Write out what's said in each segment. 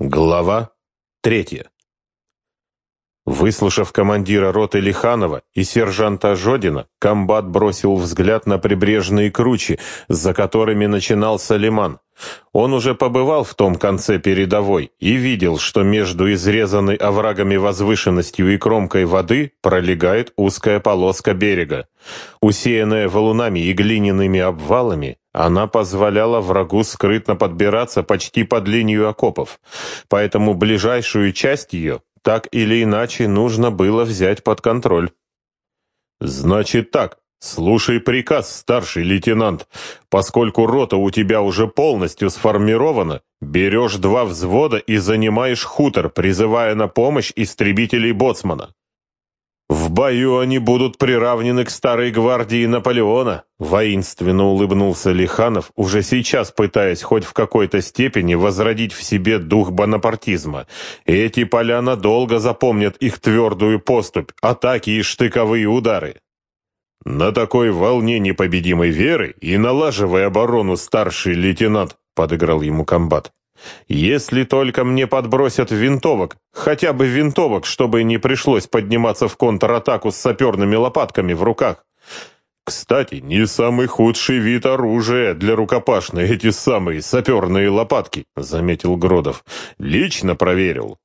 Глава третья. Выслушав командира роты Лиханова и сержанта Жодина, комбат бросил взгляд на прибрежные кручи, за которыми начинался лиман. Он уже побывал в том конце передовой и видел, что между изрезанной оврагами возвышенностью и кромкой воды пролегает узкая полоска берега. Усеянная валунами и глиняными обвалами, она позволяла врагу скрытно подбираться почти под линию окопов, поэтому ближайшую часть ее так или иначе нужно было взять под контроль. «Значит так, слушай приказ, старший лейтенант. Поскольку рота у тебя уже полностью сформирована, берешь два взвода и занимаешь хутор, призывая на помощь истребителей Боцмана. «В бою они будут приравнены к старой гвардии Наполеона», воинственно улыбнулся Лиханов, уже сейчас пытаясь хоть в какой-то степени возродить в себе дух бонапартизма. «Эти поля надолго запомнят их твердую поступь, атаки и штыковые удары». «На такой волне непобедимой веры и налаживая оборону старший лейтенант», подыграл ему комбат. Если только мне подбросят винтовок, хотя бы винтовок, чтобы не пришлось подниматься в контратаку с саперными лопатками в руках. Кстати, не самый худший вид оружия для рукопашной эти самые саперные лопатки, заметил Гродов. Лично проверил.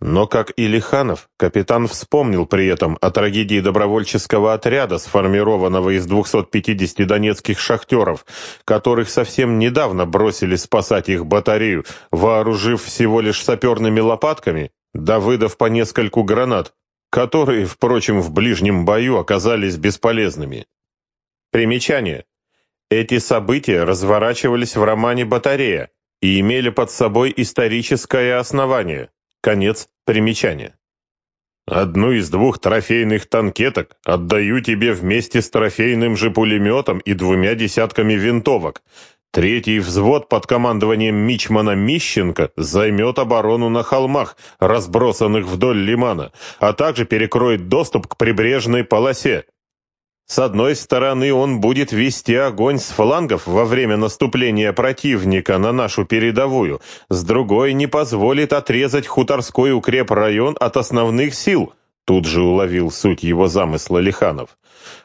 Но, как и Лиханов, капитан вспомнил при этом о трагедии добровольческого отряда, сформированного из 250 донецких шахтеров, которых совсем недавно бросили спасать их батарею, вооружив всего лишь саперными лопатками, да выдав по нескольку гранат, которые, впрочем, в ближнем бою оказались бесполезными. Примечание. Эти события разворачивались в романе «Батарея» и имели под собой историческое основание – Конец примечания. Одну из двух трофейных танкеток отдаю тебе вместе с трофейным же пулеметом и двумя десятками винтовок. Третий взвод под командованием Мичмана Мищенко займет оборону на холмах, разбросанных вдоль лимана, а также перекроет доступ к прибрежной полосе. С одной стороны, он будет вести огонь с флангов во время наступления противника на нашу передовую, с другой не позволит отрезать хуторской укрепрайон от основных сил, тут же уловил суть его замысла Лиханов.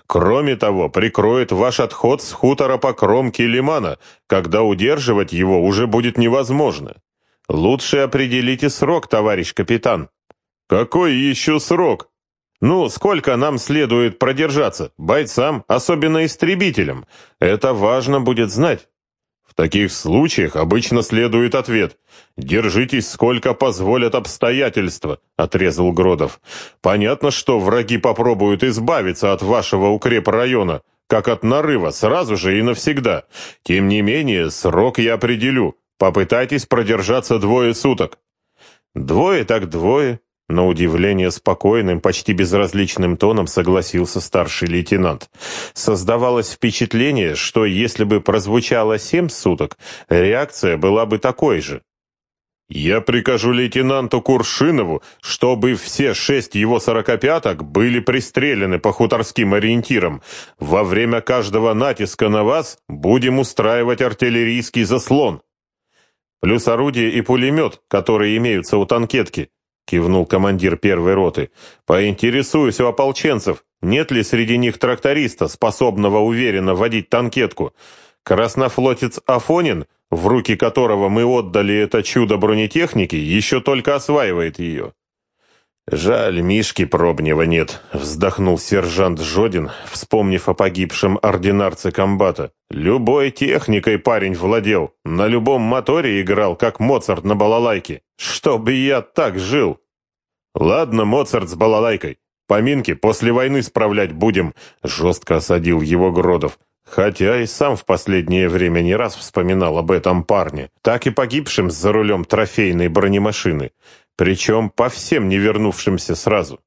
Кроме того, прикроет ваш отход с хутора по кромке лимана, когда удерживать его уже будет невозможно. Лучше определите срок, товарищ капитан. Какой еще срок? Ну, сколько нам следует продержаться, бойцам, особенно истребителям? Это важно будет знать. В таких случаях обычно следует ответ. «Держитесь, сколько позволят обстоятельства», — отрезал Гродов. «Понятно, что враги попробуют избавиться от вашего укрепрайона, как от нарыва, сразу же и навсегда. Тем не менее, срок я определю. Попытайтесь продержаться двое суток». «Двое так двое», на удивление спокойным, почти безразличным тоном согласился старший лейтенант. Создавалось впечатление, что если бы прозвучало семь суток, реакция была бы такой же. «Я прикажу лейтенанту Куршинову, чтобы все шесть его сорокопяток были пристреляны по хуторским ориентирам. Во время каждого натиска на вас будем устраивать артиллерийский заслон. Плюс орудие и пулемет, которые имеются у танкетки. — кивнул командир первой роты. «Поинтересуюсь у ополченцев, нет ли среди них тракториста, способного уверенно водить танкетку. Краснофлотец Афонин, в руки которого мы отдали это чудо бронетехники, еще только осваивает ее». «Жаль, Мишки Пробнева нет», — вздохнул сержант Жодин, вспомнив о погибшем ординарце комбата. «Любой техникой парень владел, на любом моторе играл, как Моцарт на балалайке. Чтоб я так жил!» «Ладно, Моцарт с балалайкой. Поминки после войны справлять будем», — жестко осадил его Гродов. Хотя и сам в последнее время не раз вспоминал об этом парне, так и погибшим за рулем трофейной бронемашины причем по всем не вернувшимся сразу.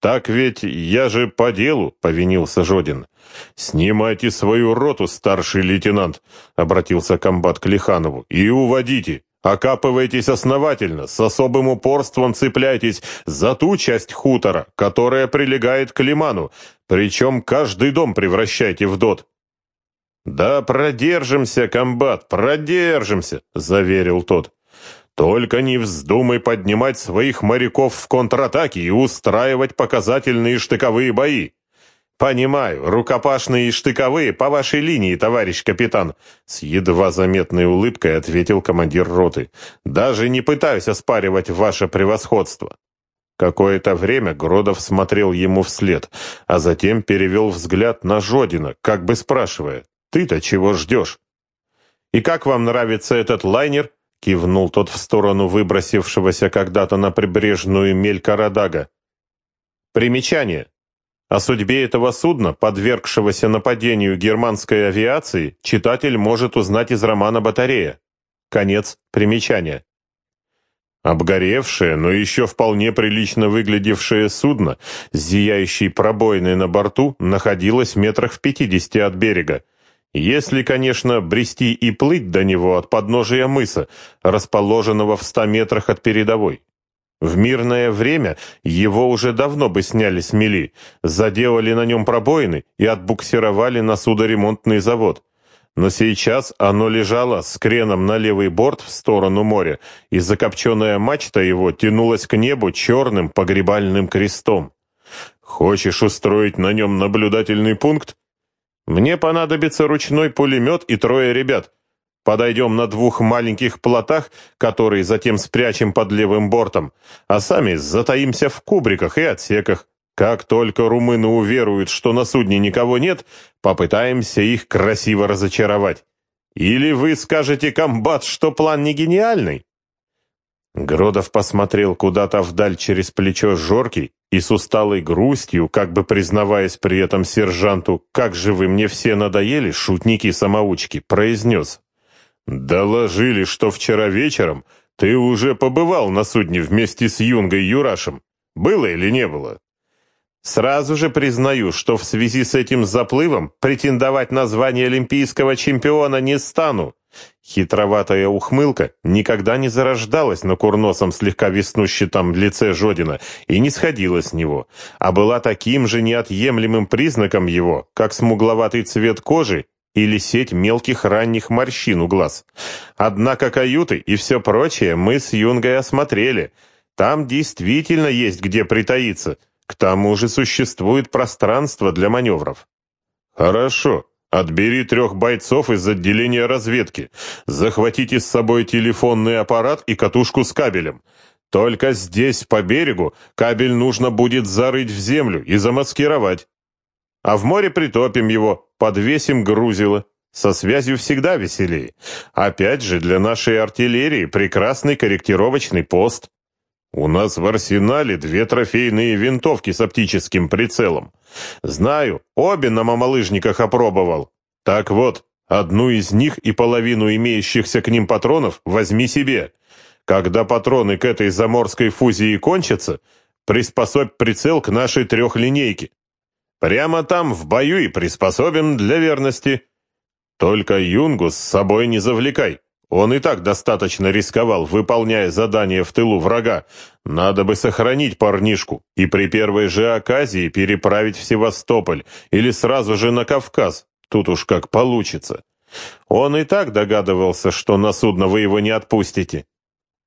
«Так ведь я же по делу», — повинился Жодин. «Снимайте свою роту, старший лейтенант», — обратился комбат к Лиханову, — «и уводите. Окапывайтесь основательно, с особым упорством цепляйтесь за ту часть хутора, которая прилегает к лиману, причем каждый дом превращайте в дот». «Да продержимся, комбат, продержимся», — заверил тот. Только не вздумай поднимать своих моряков в контратаке и устраивать показательные штыковые бои. «Понимаю, рукопашные и штыковые по вашей линии, товарищ капитан», с едва заметной улыбкой ответил командир роты. «Даже не пытаюсь оспаривать ваше превосходство». Какое-то время Гродов смотрел ему вслед, а затем перевел взгляд на Жодина, как бы спрашивая, «Ты-то чего ждешь?» «И как вам нравится этот лайнер?» — кивнул тот в сторону выбросившегося когда-то на прибрежную мель Карадага. Примечание. О судьбе этого судна, подвергшегося нападению германской авиации, читатель может узнать из романа «Батарея». Конец примечания. Обгоревшее, но еще вполне прилично выглядевшее судно с зияющей пробоиной на борту находилось метрах в пятидесяти от берега. Если, конечно, брести и плыть до него от подножия мыса, расположенного в ста метрах от передовой. В мирное время его уже давно бы сняли с мели, заделали на нем пробоины и отбуксировали на судоремонтный завод. Но сейчас оно лежало с креном на левый борт в сторону моря, и закопченная мачта его тянулась к небу черным погребальным крестом. Хочешь устроить на нем наблюдательный пункт? Мне понадобится ручной пулемет и трое ребят. Подойдем на двух маленьких плотах, которые затем спрячем под левым бортом, а сами затаимся в кубриках и отсеках. Как только румыны уверуют, что на судне никого нет, попытаемся их красиво разочаровать. Или вы скажете, комбат, что план не гениальный? Гродов посмотрел куда-то вдаль через плечо Жорки и с усталой грустью, как бы признаваясь при этом сержанту, как же вы мне все надоели, шутники-самоучки, произнес. «Доложили, что вчера вечером ты уже побывал на судне вместе с Юнгой Юрашем. Было или не было?» «Сразу же признаю, что в связи с этим заплывом претендовать на звание олимпийского чемпиона не стану». Хитроватая ухмылка никогда не зарождалась на курносом слегка веснущатом лице Жодина и не сходила с него, а была таким же неотъемлемым признаком его, как смугловатый цвет кожи или сеть мелких ранних морщин у глаз. Однако каюты и все прочее мы с Юнгой осмотрели. Там действительно есть где притаиться. К тому же существует пространство для маневров. Хорошо. Отбери трех бойцов из отделения разведки. Захватите с собой телефонный аппарат и катушку с кабелем. Только здесь, по берегу, кабель нужно будет зарыть в землю и замаскировать. А в море притопим его, подвесим грузило. Со связью всегда веселее. Опять же, для нашей артиллерии прекрасный корректировочный пост. У нас в арсенале две трофейные винтовки с оптическим прицелом. Знаю, обе на мамалыжниках опробовал. Так вот, одну из них и половину имеющихся к ним патронов возьми себе. Когда патроны к этой заморской фузии кончатся, приспособь прицел к нашей трехлинейке. Прямо там, в бою, и приспособим для верности. Только Юнгу с собой не завлекай. Он и так достаточно рисковал, выполняя задание в тылу врага. Надо бы сохранить парнишку и при первой же оказии переправить в Севастополь или сразу же на Кавказ. Тут уж как получится. Он и так догадывался, что на судно вы его не отпустите.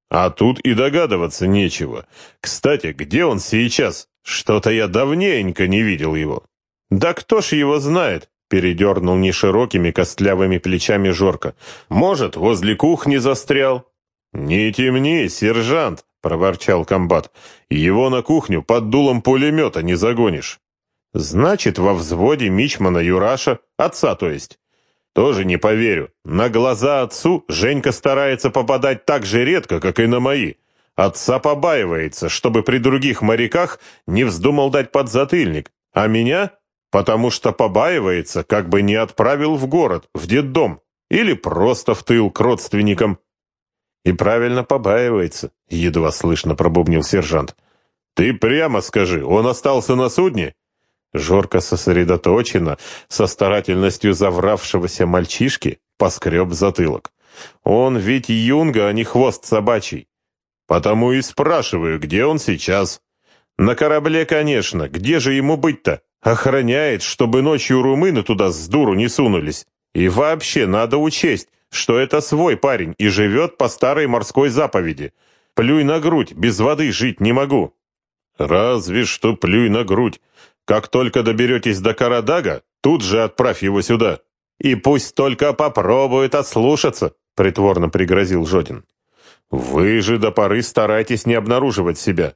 А тут и догадываться нечего. Кстати, где он сейчас? Что-то я давненько не видел его. Да кто ж его знает? Передернул неширокими костлявыми плечами Жорка. Может, возле кухни застрял? Не темни, сержант, проворчал комбат. Его на кухню под дулом пулемета не загонишь. Значит, во взводе Мичмана Юраша, отца то есть. Тоже не поверю. На глаза отцу Женька старается попадать так же редко, как и на мои. Отца побаивается, чтобы при других моряках не вздумал дать подзатыльник, а меня, потому что побаивается, как бы не отправил в город, в детдом, или просто в тыл к родственникам. И правильно побаивается, едва слышно пробубнил сержант. Ты прямо скажи, он остался на судне? Жорко сосредоточенно, со старательностью завравшегося мальчишки, поскреб затылок. Он ведь юнга, а не хвост собачий. Потому и спрашиваю, где он сейчас. На корабле, конечно. Где же ему быть-то? Охраняет, чтобы ночью румыны туда с дуру не сунулись. И вообще надо учесть, что это свой парень и живет по старой морской заповеди. Плюй на грудь, без воды жить не могу». «Разве что плюй на грудь. Как только доберетесь до Карадага, тут же отправь его сюда. И пусть только попробует отслушаться», — притворно пригрозил Жодин. «Вы же до поры старайтесь не обнаруживать себя.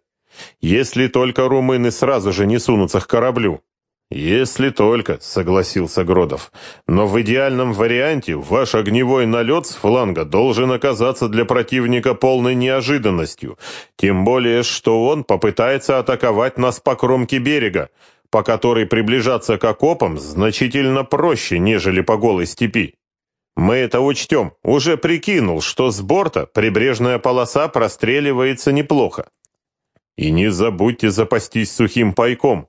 Если только румыны сразу же не сунутся к кораблю». «Если только», — согласился Гродов. «Но в идеальном варианте ваш огневой налет с фланга должен оказаться для противника полной неожиданностью, тем более, что он попытается атаковать нас по кромке берега, по которой приближаться к окопам значительно проще, нежели по голой степи. Мы это учтем. Уже прикинул, что с борта прибрежная полоса простреливается неплохо. И не забудьте запастись сухим пайком,